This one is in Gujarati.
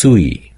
સૂઈ.